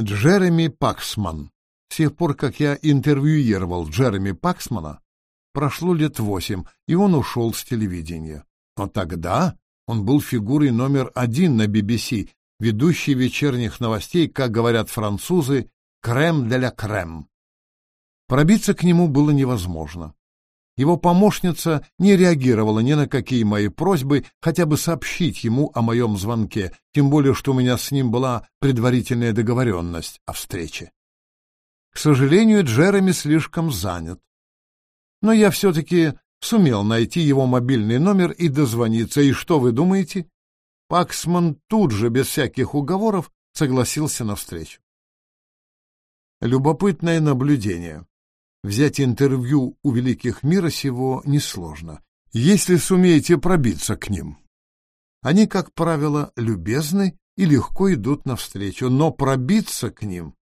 Джереми Паксман. С тех пор, как я интервьюировал Джереми Паксмана, прошло лет восемь, и он ушел с телевидения. Но тогда он был фигурой номер один на BBC, ведущий вечерних новостей, как говорят французы, крем де ля крем. Пробиться к нему было невозможно. Его помощница не реагировала ни на какие мои просьбы хотя бы сообщить ему о моем звонке, тем более что у меня с ним была предварительная договоренность о встрече. К сожалению, Джереми слишком занят. Но я все-таки сумел найти его мобильный номер и дозвониться. И что вы думаете? Паксман тут же, без всяких уговоров, согласился на встречу. Любопытное наблюдение. Взять интервью у великих мира сего несложно, если сумеете пробиться к ним. Они, как правило, любезны и легко идут навстречу, но пробиться к ним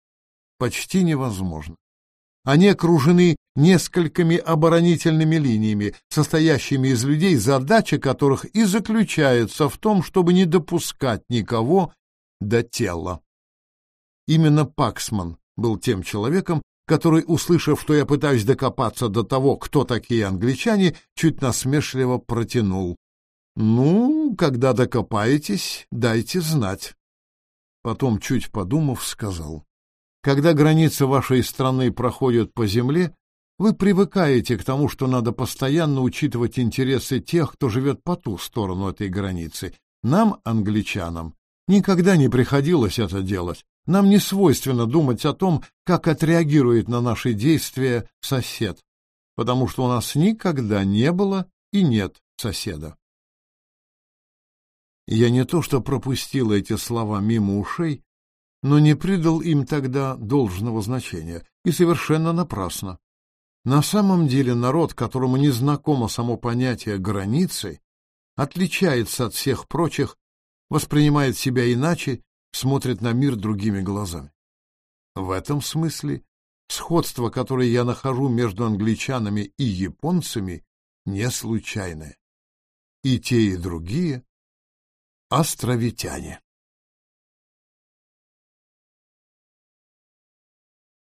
почти невозможно. Они окружены несколькими оборонительными линиями, состоящими из людей, задача которых и заключается в том, чтобы не допускать никого до тела. Именно Паксман был тем человеком, который, услышав, что я пытаюсь докопаться до того, кто такие англичане, чуть насмешливо протянул. «Ну, когда докопаетесь, дайте знать». Потом, чуть подумав, сказал. «Когда границы вашей страны проходят по земле, вы привыкаете к тому, что надо постоянно учитывать интересы тех, кто живет по ту сторону этой границы. Нам, англичанам, никогда не приходилось это делать. Нам не свойственно думать о том, как отреагирует на наши действия сосед, потому что у нас никогда не было и нет соседа. Я не то что пропустил эти слова мимо ушей, но не придал им тогда должного значения, и совершенно напрасно. На самом деле народ, которому не знакомо само понятие границы, отличается от всех прочих, воспринимает себя иначе смотрит на мир другими глазами. В этом смысле сходство, которое я нахожу между англичанами и японцами, не случайное. И те, и другие — островитяне.